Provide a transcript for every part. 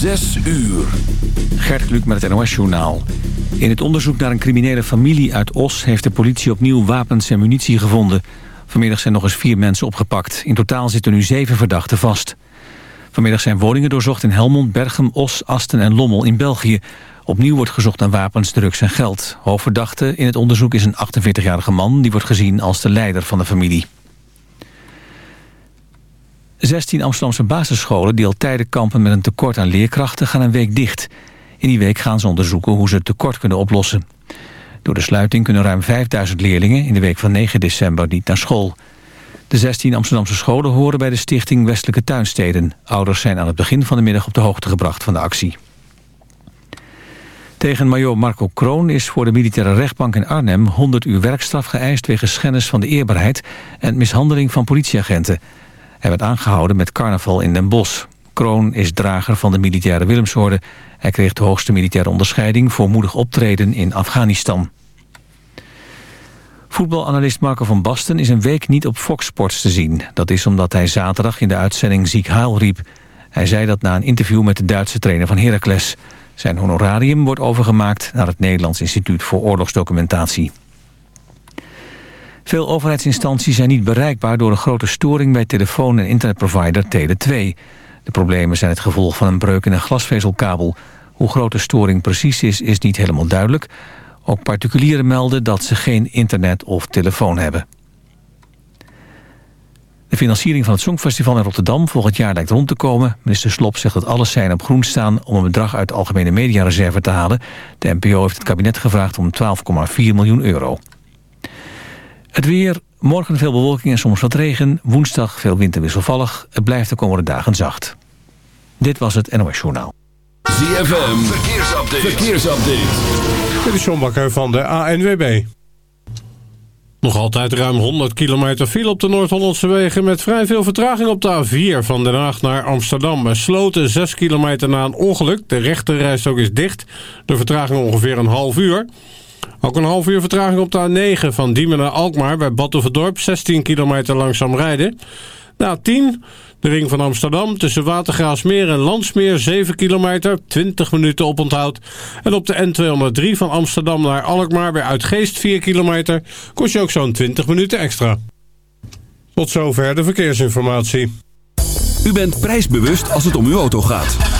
Zes uur. Gert Kluk met het NOS-journaal. In het onderzoek naar een criminele familie uit Os... heeft de politie opnieuw wapens en munitie gevonden. Vanmiddag zijn nog eens vier mensen opgepakt. In totaal zitten nu zeven verdachten vast. Vanmiddag zijn woningen doorzocht in Helmond, Berchem, Os, Asten en Lommel in België. Opnieuw wordt gezocht naar wapens, drugs en geld. Hoofdverdachte in het onderzoek is een 48-jarige man... die wordt gezien als de leider van de familie. 16 Amsterdamse basisscholen die al tijden kampen met een tekort aan leerkrachten gaan een week dicht. In die week gaan ze onderzoeken hoe ze het tekort kunnen oplossen. Door de sluiting kunnen ruim 5000 leerlingen in de week van 9 december niet naar school. De 16 Amsterdamse scholen horen bij de stichting Westelijke Tuinsteden. Ouders zijn aan het begin van de middag op de hoogte gebracht van de actie. Tegen major Marco Kroon is voor de militaire rechtbank in Arnhem 100 uur werkstraf geëist wegens schennis van de eerbaarheid en mishandeling van politieagenten. Hij werd aangehouden met carnaval in Den Bosch. Kroon is drager van de militaire Willemsorde. Hij kreeg de hoogste militaire onderscheiding voor moedig optreden in Afghanistan. Voetbalanalist Marco van Basten is een week niet op Fox Sports te zien. Dat is omdat hij zaterdag in de uitzending ziek haal riep. Hij zei dat na een interview met de Duitse trainer van Heracles. Zijn honorarium wordt overgemaakt naar het Nederlands Instituut voor Oorlogsdocumentatie. Veel overheidsinstanties zijn niet bereikbaar door een grote storing bij telefoon- en internetprovider Tele2. De problemen zijn het gevolg van een breuk in een glasvezelkabel. Hoe groot de storing precies is, is niet helemaal duidelijk. Ook particulieren melden dat ze geen internet of telefoon hebben. De financiering van het Songfestival in Rotterdam volgend jaar lijkt rond te komen. Minister Slop zegt dat alles zijn op groen staan om een bedrag uit de Algemene Mediareserve te halen. De NPO heeft het kabinet gevraagd om 12,4 miljoen euro. Het weer, morgen veel bewolking en soms wat regen. Woensdag veel winterwisselvallig. Het blijft de komende dagen zacht. Dit was het NOS Journaal. ZFM, verkeersupdate. verkeersupdate. Dit is John Bakker van de ANWB. Nog altijd ruim 100 kilometer file op de Noord-Hollandse wegen... met vrij veel vertraging op de A4 van Den Haag naar Amsterdam. Bij Sloten 6 kilometer na een ongeluk. De rechterrijstok is dicht. De vertraging ongeveer een half uur. Ook een half uur vertraging op de A9 van Diemen naar Alkmaar... bij Badhoevedorp 16 kilometer langzaam rijden. Na 10 de ring van Amsterdam tussen Watergraafsmeer en Landsmeer 7 kilometer, 20 minuten oponthoud. En op de N203 van Amsterdam naar Alkmaar bij Uitgeest 4 kilometer kost je ook zo'n 20 minuten extra. Tot zover de verkeersinformatie. U bent prijsbewust als het om uw auto gaat.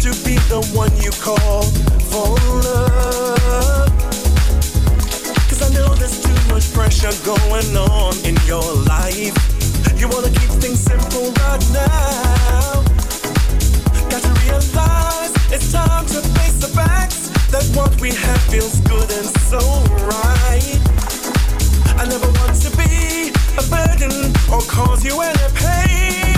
to be the one you call for love. Cause I know there's too much pressure going on in your life. You wanna keep things simple right now. Got to realize it's time to face the facts that what we have feels good and so right. I never want to be a burden or cause you any pain.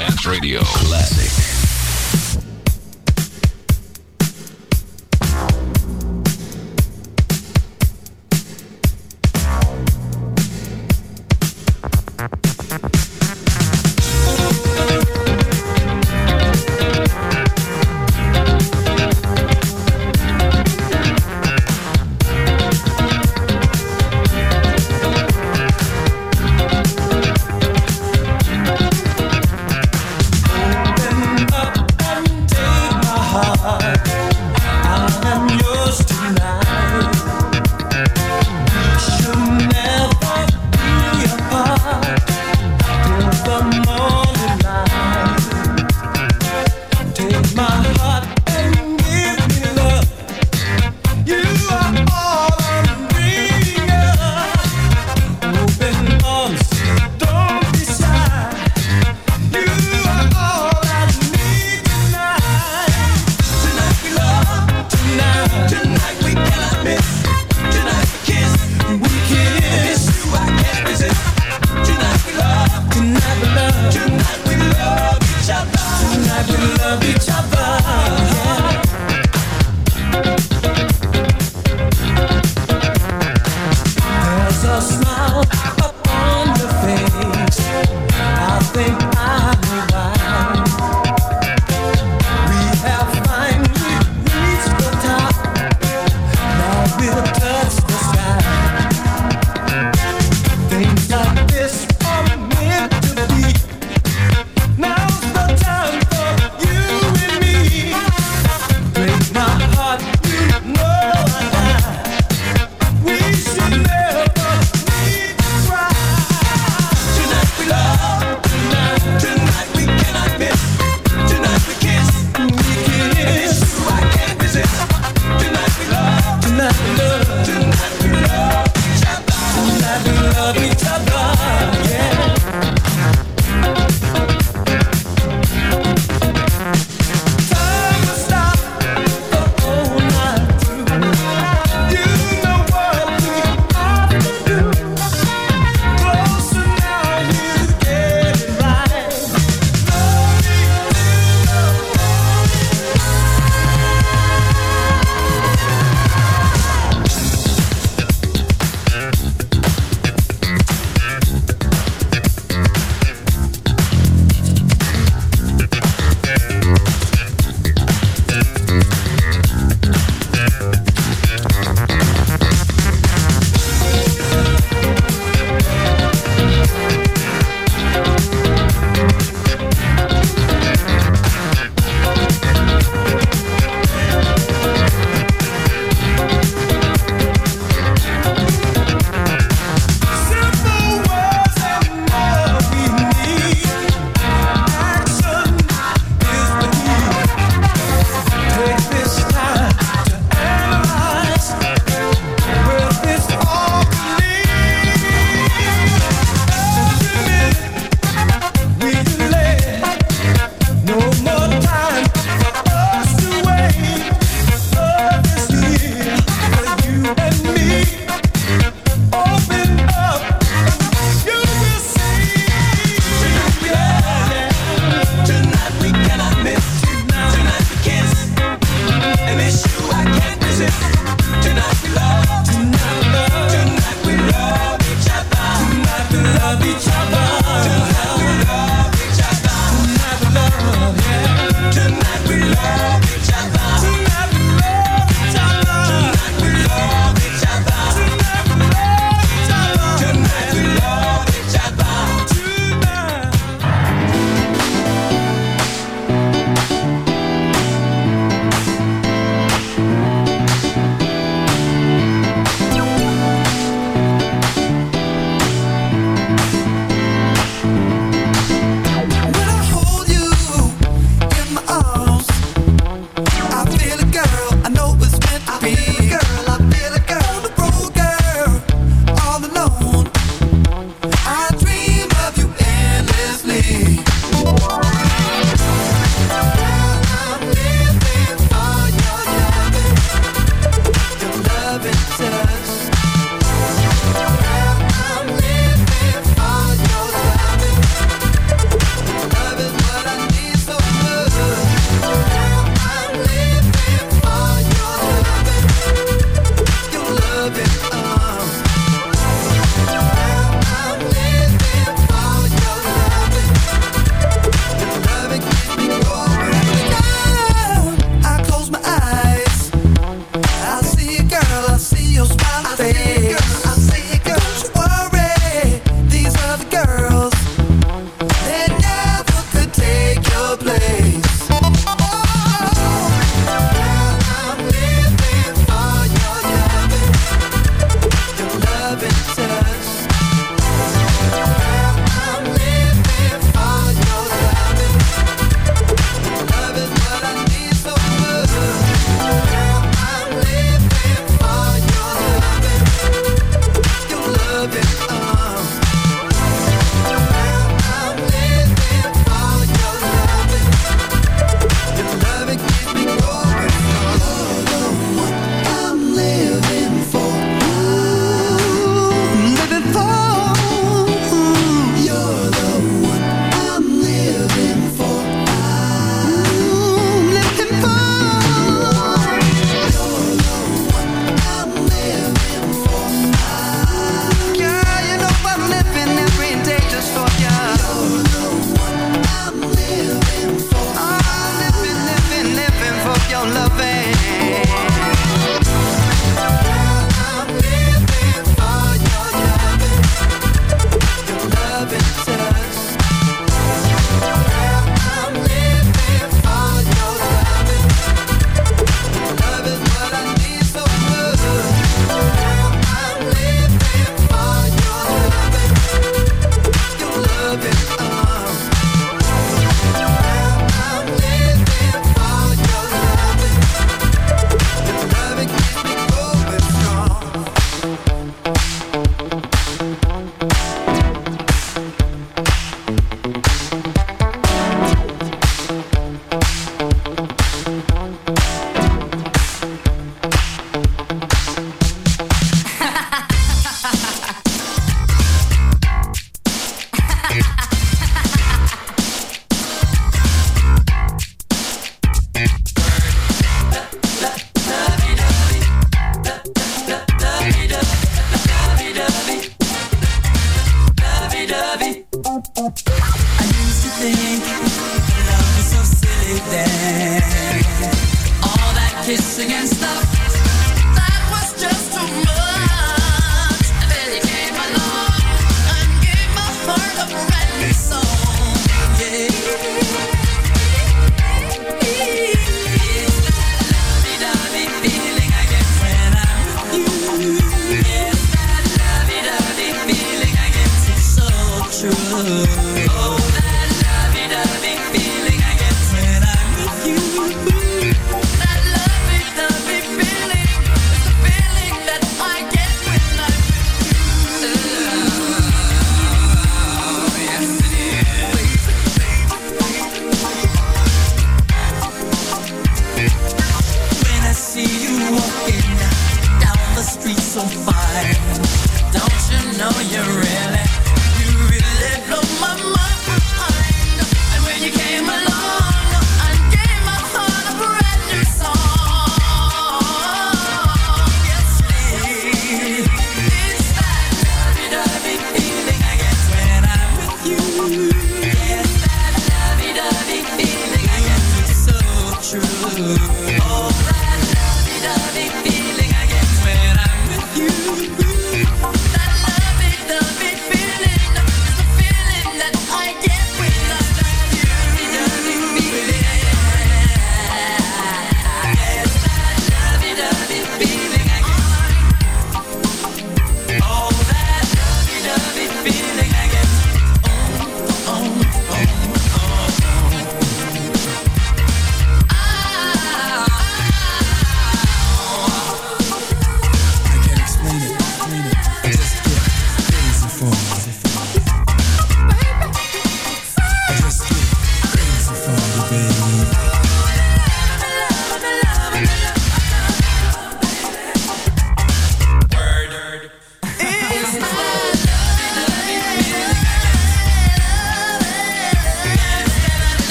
Dance Radio. Classic.